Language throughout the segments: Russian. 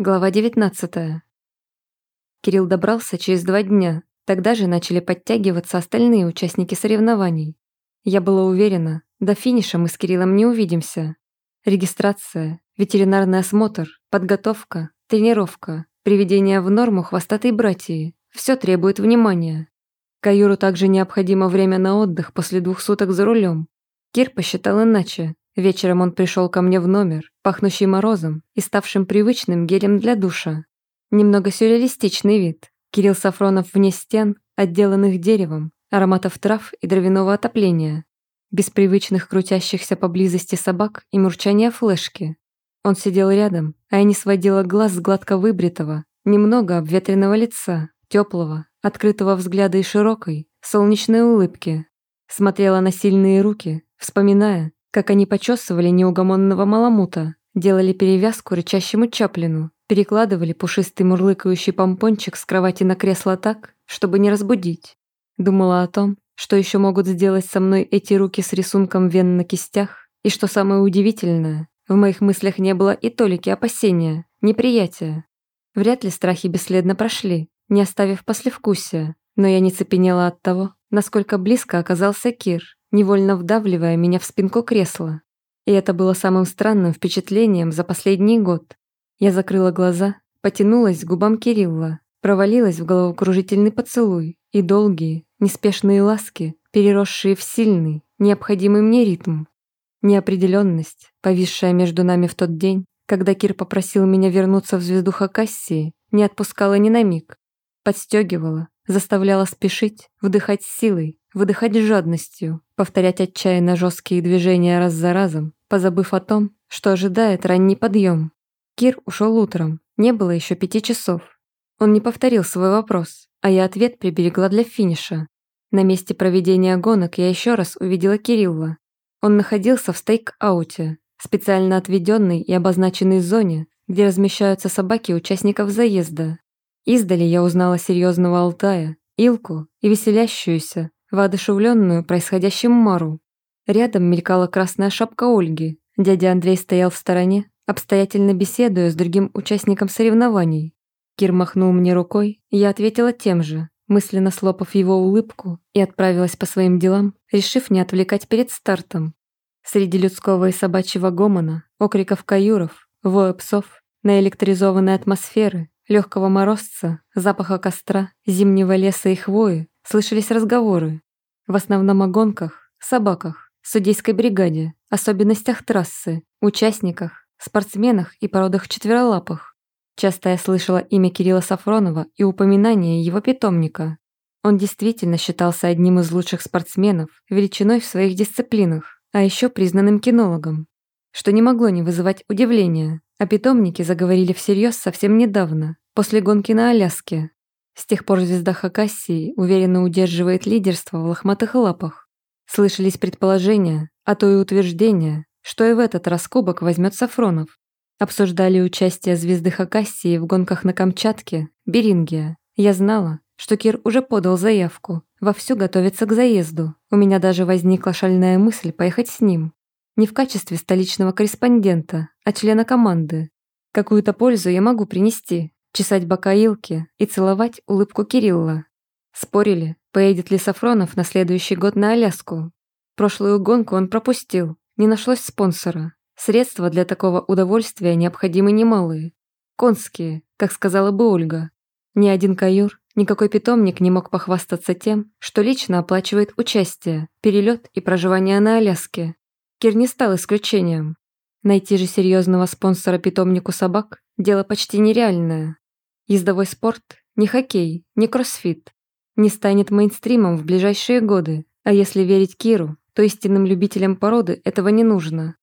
Глава 19. Кирилл добрался через два дня. Тогда же начали подтягиваться остальные участники соревнований. Я была уверена, до финиша мы с Кириллом не увидимся. Регистрация, ветеринарный осмотр, подготовка, тренировка, приведение в норму хвостатой братьи – все требует внимания. Каюру также необходимо время на отдых после двух суток за рулем. Кир посчитал иначе, Вечером он пришел ко мне в номер, пахнущий морозом и ставшим привычным гелем для душа. Немного сюрреалистичный вид. Кирилл Сафронов вне стен, отделанных деревом, ароматов трав и дровяного отопления. Без привычных крутящихся поблизости собак и мурчания флешки. Он сидел рядом, а я не сводила глаз с гладко выбритого, немного обветренного лица, теплого, открытого взгляда и широкой, солнечной улыбки. Смотрела на сильные руки, вспоминая, как они почесывали неугомонного маламута, делали перевязку рычащему чаплину, перекладывали пушистый мурлыкающий помпончик с кровати на кресло так, чтобы не разбудить. Думала о том, что еще могут сделать со мной эти руки с рисунком вен на кистях, и что самое удивительное, в моих мыслях не было и толики опасения, неприятия. Вряд ли страхи бесследно прошли, не оставив послевкусия, но я не цепенела от того, насколько близко оказался Кир невольно вдавливая меня в спинку кресла. И это было самым странным впечатлением за последний год. Я закрыла глаза, потянулась к губам Кирилла, провалилась в головокружительный поцелуй и долгие, неспешные ласки, переросшие в сильный, необходимый мне ритм. Неопределенность, повисшая между нами в тот день, когда Кир попросил меня вернуться в звезду Хакассии, не отпускала ни на миг. Подстегивала, заставляла спешить, вдыхать силой, выдыхать жадностью, повторять отчаянно жесткие движения раз за разом, позабыв о том, что ожидает ранний подъем. Кир ушел утром, не было еще пяти часов. Он не повторил свой вопрос, а я ответ приберегла для финиша. На месте проведения гонок я еще раз увидела Кирилла. Он находился в стейк-ауте, специально отведенной и обозначенной зоне, где размещаются собаки участников заезда. Издали я узнала серьезного Алтая, Илку и веселящуюся, воодушевленную происходящим Мару. Рядом мелькала красная шапка Ольги. Дядя Андрей стоял в стороне, обстоятельно беседуя с другим участником соревнований. Кир махнул мне рукой, я ответила тем же, мысленно слопав его улыбку и отправилась по своим делам, решив не отвлекать перед стартом. Среди людского и собачьего гомона, окриков каюров, воя псов, наэлектризованной атмосферы, легкого морозца, запаха костра, зимнего леса и хвои, Слышались разговоры. В основном о гонках, собаках, судейской бригаде, особенностях трассы, участниках, спортсменах и породах четверолапых. Часто я слышала имя Кирилла Сафронова и упоминание его питомника. Он действительно считался одним из лучших спортсменов, величиной в своих дисциплинах, а еще признанным кинологом, что не могло не вызывать удивления. а питомники заговорили всерьез совсем недавно, после гонки на Аляске, с тех пор звезда Хакасии уверенно удерживает лидерство в лохматых лапах. Слышались предположения, а то и утверждения, что и в этот раскобок возьмет Сафронов. Обсуждали участие звезды Хакасии в гонках на Камчатке, Берингия. Я знала, что Кир уже подал заявку, вовсю готовится к заезду. У меня даже возникла шальная мысль поехать с ним. Не в качестве столичного корреспондента, а члена команды. Какую-то пользу я могу принести, чесать бока Илки и целовать улыбку Кирилла. Спорили, поедет ли Сафронов на следующий год на Аляску. Прошлую гонку он пропустил, не нашлось спонсора. Средства для такого удовольствия необходимы немалые. Конские, как сказала бы Ольга. Ни один каюр, никакой питомник не мог похвастаться тем, что лично оплачивает участие, перелет и проживание на Аляске. Кир не стал исключением. Найти же серьезного спонсора питомнику собак – дело почти нереальное. Ездовой спорт – не хоккей, не кроссфит. Не станет мейнстримом в ближайшие годы, а если верить Киру, то истинным любителям породы этого не нужно.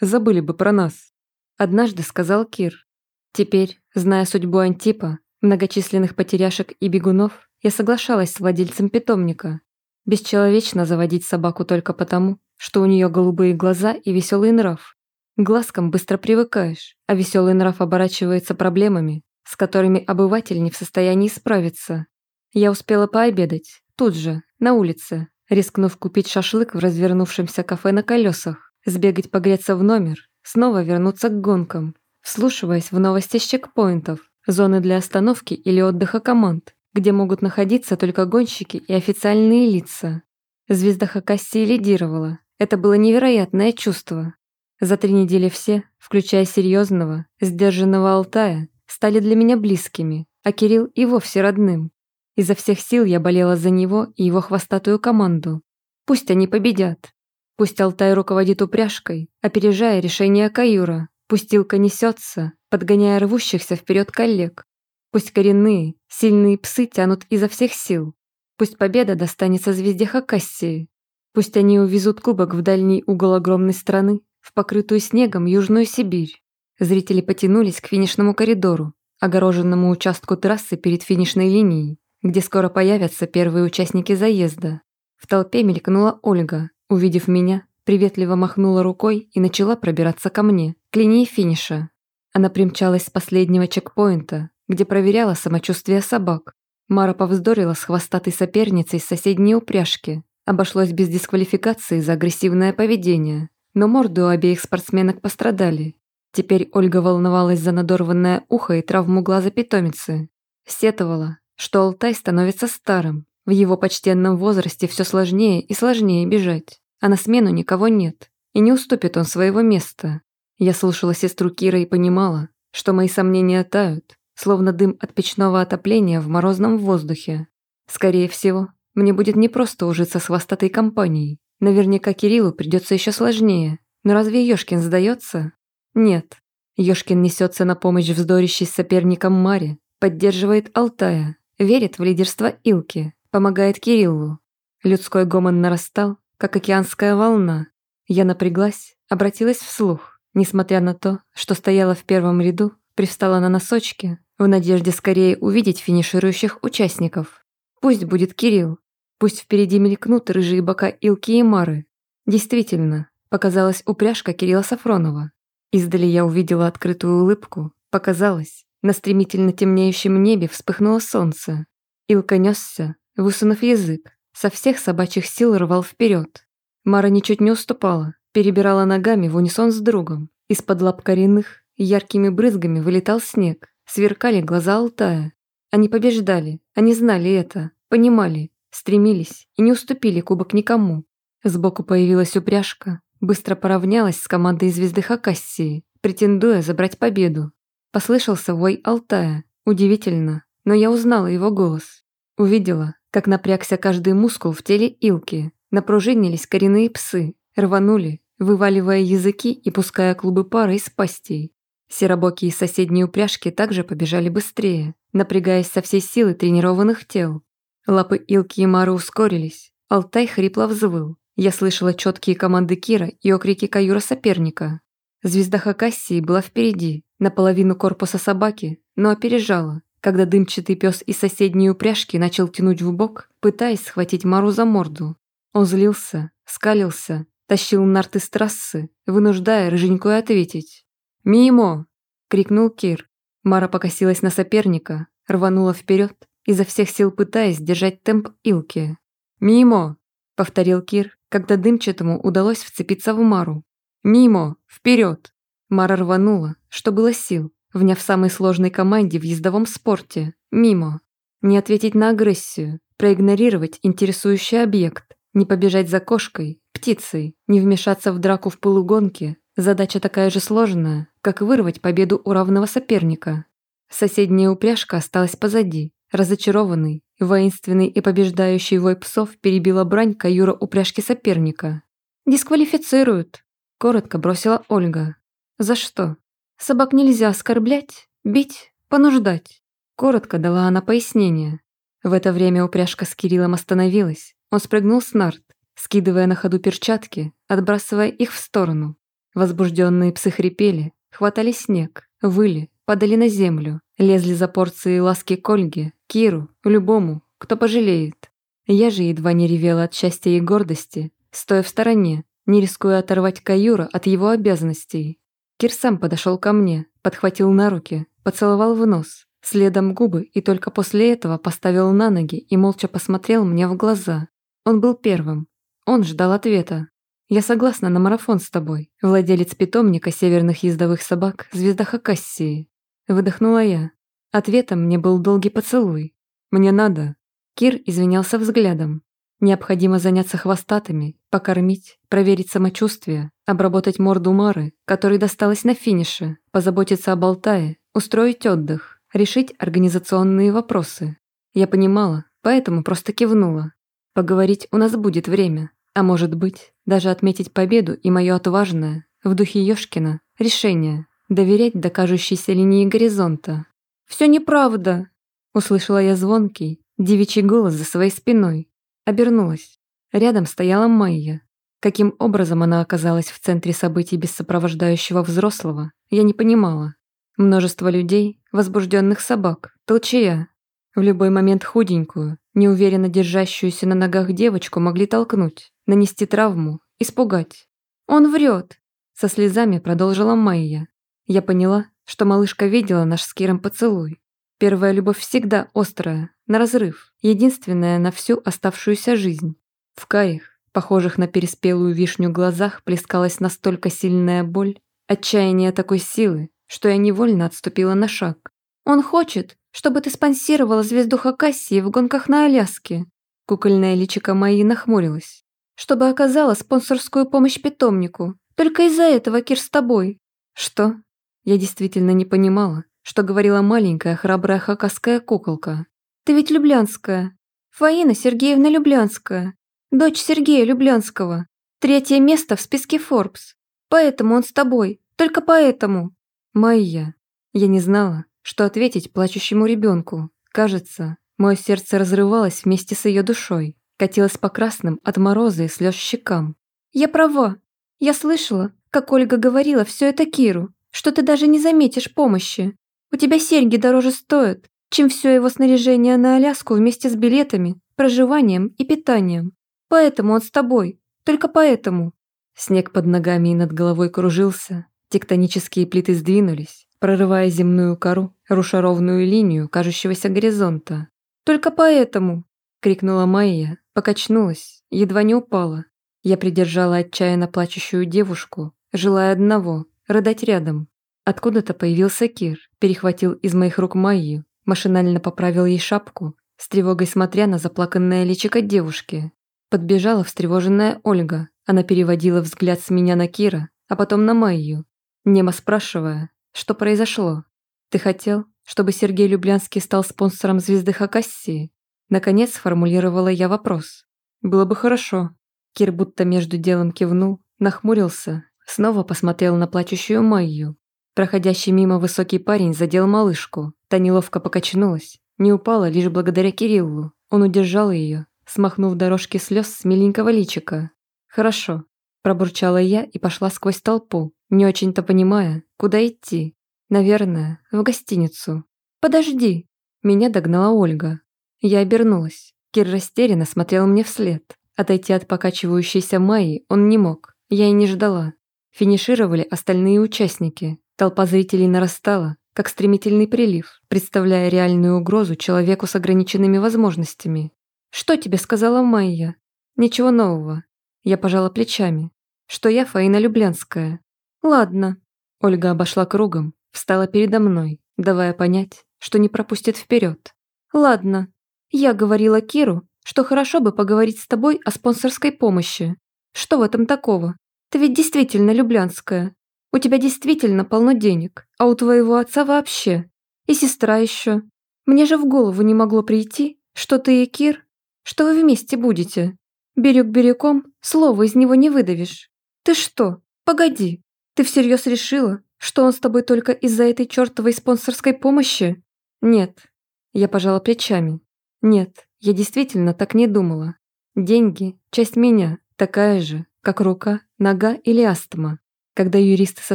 Забыли бы про нас. Однажды сказал Кир. Теперь, зная судьбу Антипа, многочисленных потеряшек и бегунов, я соглашалась с владельцем питомника. Бесчеловечно заводить собаку только потому, что у нее голубые глаза и веселый нрав. К глазкам быстро привыкаешь, а веселый нрав оборачивается проблемами с которыми обыватель не в состоянии справиться. Я успела пообедать, тут же, на улице, рискнув купить шашлык в развернувшемся кафе на колесах, сбегать погреться в номер, снова вернуться к гонкам, вслушиваясь в новости с чекпоинтов, зоны для остановки или отдыха команд, где могут находиться только гонщики и официальные лица. Звезда Хакасии лидировала. Это было невероятное чувство. За три недели все, включая серьезного, сдержанного Алтая, стали для меня близкими, а Кирилл и вовсе родным. Изо всех сил я болела за него и его хвостатую команду. Пусть они победят. Пусть Алтай руководит упряжкой, опережая решение Каюра. пусть Илка несется, подгоняя рвущихся вперед коллег. Пусть коренные, сильные псы тянут изо всех сил. Пусть победа достанется звезде Хакассии. Пусть они увезут кубок в дальний угол огромной страны, в покрытую снегом Южную Сибирь. Зрители потянулись к финишному коридору, огороженному участку трассы перед финишной линией, где скоро появятся первые участники заезда. В толпе мелькнула Ольга. Увидев меня, приветливо махнула рукой и начала пробираться ко мне, к линии финиша. Она примчалась с последнего чекпоинта, где проверяла самочувствие собак. Мара повздорила с хвостатой соперницей с соседней упряжки. Обошлось без дисквалификации за агрессивное поведение, но морды у обеих спортсменок пострадали, Теперь Ольга волновалась за надорванное ухо и травму глаза питомицы. Сетовала, что Алтай становится старым. В его почтенном возрасте все сложнее и сложнее бежать, а на смену никого нет, и не уступит он своего места. Я слушала сестру Кира и понимала, что мои сомнения тают, словно дым от печного отопления в морозном воздухе. Скорее всего, мне будет непросто ужиться с хвостатой компанией. Наверняка Кириллу придется еще сложнее. Но разве Ёшкин сдается? Нет. Ёшкин несется на помощь вздорящей с соперником Маре, поддерживает Алтая, верит в лидерство Илки, помогает Кириллу. Людской гомон нарастал, как океанская волна. Я напряглась, обратилась вслух. Несмотря на то, что стояла в первом ряду, привстала на носочки, в надежде скорее увидеть финиширующих участников. Пусть будет Кирилл, пусть впереди мелькнут рыжие бока Илки и Мары. Действительно, показалась упряжка Кирилла Сафронова. Издали я увидела открытую улыбку. Показалось, на стремительно темнеющем небе вспыхнуло солнце. Илка несся, высунув язык, со всех собачьих сил рвал вперед. Мара ничуть не уступала, перебирала ногами в унисон с другом. Из-под лап коренных яркими брызгами вылетал снег, сверкали глаза Алтая. Они побеждали, они знали это, понимали, стремились и не уступили кубок никому. Сбоку появилась упряжка, Быстро поравнялась с командой звезды Хакассии, претендуя забрать победу. Послышался вой Алтая. Удивительно, но я узнала его голос. Увидела, как напрягся каждый мускул в теле Илки. Напружинились коренные псы, рванули, вываливая языки и пуская клубы пара из пастей. Серобокие соседние упряжки также побежали быстрее, напрягаясь со всей силы тренированных тел. Лапы Илки и Мары ускорились, Алтай хрипло взвыл, я слышала четкие команды Кира и окрики Каюра соперника. Звезда Хакассии была впереди, наполовину корпуса собаки, но опережала, когда дымчатый пес из соседней упряжки начал тянуть в бок, пытаясь схватить Мару за морду. Он злился, скалился, тащил нарты с трассы, вынуждая рыженькую ответить. «Мимо!» – крикнул Кир. Мара покосилась на соперника, рванула вперед, изо всех сил пытаясь держать темп Илки. «Мимо!» – повторил Кир, когда дымчатому удалось вцепиться в Мару. мимо, Вперед!» Мара рванула, что было сил, вняв самой сложной команде в ездовом спорте «Мимо». Не ответить на агрессию, проигнорировать интересующий объект, не побежать за кошкой, птицей, не вмешаться в драку в полугонке – задача такая же сложная, как вырвать победу у равного соперника. Соседняя упряжка осталась позади, разочарованный, Воинственный и побеждающий вой псов перебила брань каюра упряжки соперника. «Дисквалифицируют», — коротко бросила Ольга. «За что? Собак нельзя оскорблять, бить, понуждать», — коротко дала она пояснение. В это время упряжка с Кириллом остановилась. Он спрыгнул с нарт, скидывая на ходу перчатки, отбрасывая их в сторону. Возбужденные псы хрипели, хватали снег, выли, падали на землю, Лезли за порции ласки к Ольге, Киру, любому, кто пожалеет. Я же едва не ревела от счастья и гордости, стоя в стороне, не рискуя оторвать Каюра от его обязанностей. Кир сам подошел ко мне, подхватил на руки, поцеловал в нос, следом губы и только после этого поставил на ноги и молча посмотрел мне в глаза. Он был первым. Он ждал ответа. «Я согласна на марафон с тобой, владелец питомника северных ездовых собак, звезда Хакассии». Выдохнула я. Ответом мне был долгий поцелуй. «Мне надо». Кир извинялся взглядом. «Необходимо заняться хвостатыми, покормить, проверить самочувствие, обработать морду Мары, которой досталось на финише, позаботиться об Алтае, устроить отдых, решить организационные вопросы». Я понимала, поэтому просто кивнула. «Поговорить у нас будет время, а может быть, даже отметить победу и мое отважное, в духе Ёшкина, решение» доверять до кажущейся линии горизонта. «Все неправда!» — услышала я звонкий, девичий голос за своей спиной. Обернулась. Рядом стояла Майя. Каким образом она оказалась в центре событий без сопровождающего взрослого, я не понимала. Множество людей, возбужденных собак, толчая. В любой момент худенькую, неуверенно держащуюся на ногах девочку могли толкнуть, нанести травму, испугать. «Он врет!» Со слезами продолжила Майя. Я поняла, что малышка видела наш с Киром поцелуй. Первая любовь всегда острая, на разрыв, единственная на всю оставшуюся жизнь. В карих, похожих на переспелую вишню глазах, плескалась настолько сильная боль, отчаяние такой силы, что я невольно отступила на шаг. «Он хочет, чтобы ты спонсировала звезду Хакасии в гонках на Аляске!» Кукольная личико моей нахмурилась. «Чтобы оказала спонсорскую помощь питомнику. Только из-за этого Кир с тобой». «Что?» Я действительно не понимала, что говорила маленькая храбрая хакасская куколка. «Ты ведь Люблянская. Фаина Сергеевна Люблянская. Дочь Сергея Люблянского. Третье место в списке Forbes. Поэтому он с тобой. Только поэтому». «Майя». Я не знала, что ответить плачущему ребенку. Кажется, мое сердце разрывалось вместе с ее душой, катилось по красным от мороза и слез щекам. «Я права. Я слышала, как Ольга говорила все это Киру что ты даже не заметишь помощи. У тебя серьги дороже стоят, чем все его снаряжение на Аляску вместе с билетами, проживанием и питанием. Поэтому он с тобой, только поэтому». Снег под ногами и над головой кружился, тектонические плиты сдвинулись, прорывая земную кору, руша ровную линию кажущегося горизонта. «Только поэтому!» — крикнула Майя, покачнулась, едва не упала. Я придержала отчаянно плачущую девушку, желая одного рыдать рядом. Откуда-то появился Кир, перехватил из моих рук Майю, машинально поправил ей шапку, с тревогой смотря на заплаканное личико девушки. Подбежала встревоженная Ольга. Она переводила взгляд с меня на Кира, а потом на Майю, немо спрашивая, что произошло. «Ты хотел, чтобы Сергей Люблянский стал спонсором звезды Хакассии?» Наконец сформулировала я вопрос. «Было бы хорошо». Кир будто между делом кивнул, нахмурился Снова посмотрел на плачущую Майю. Проходящий мимо высокий парень задел малышку. Та неловко покачнулась. Не упала лишь благодаря Кириллу. Он удержал ее, смахнув дорожки слез с миленького личика. «Хорошо», – пробурчала я и пошла сквозь толпу, не очень-то понимая, куда идти. Наверное, в гостиницу. «Подожди!» – меня догнала Ольга. Я обернулась. Кир растерянно смотрел мне вслед. Отойти от покачивающейся Майи он не мог. Я и не ждала. Финишировали остальные участники. Толпа зрителей нарастала, как стремительный прилив, представляя реальную угрозу человеку с ограниченными возможностями. «Что тебе сказала Майя?» «Ничего нового». Я пожала плечами. «Что я Фаина Люблянская?» «Ладно». Ольга обошла кругом, встала передо мной, давая понять, что не пропустит вперед. «Ладно. Я говорила Киру, что хорошо бы поговорить с тобой о спонсорской помощи. Что в этом такого?» Ты ведь действительно люблянская. У тебя действительно полно денег, а у твоего отца вообще. И сестра еще. Мне же в голову не могло прийти, что ты и Кир, что вы вместе будете. Берег берегом, слова из него не выдавишь. Ты что? Погоди. Ты всерьез решила, что он с тобой только из-за этой чертовой спонсорской помощи? Нет. Я пожала плечами. Нет, я действительно так не думала. Деньги – часть меня, такая же, как рука, нога или астма. Когда юристы со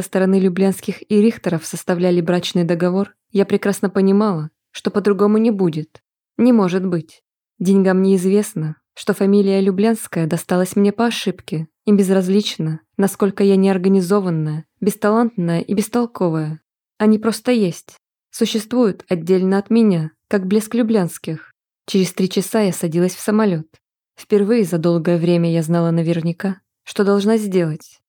стороны Люблянских и Рихтеров составляли брачный договор, я прекрасно понимала, что по-другому не будет. Не может быть. Деньгам неизвестно, что фамилия Люблянская досталась мне по ошибке, им безразлично, насколько я неорганизованная, бесталантная и бестолковая. Они просто есть. Существуют отдельно от меня, как блеск Люблянских. Через три часа я садилась в самолет. Впервые за долгое время я знала наверняка, что должна сделать?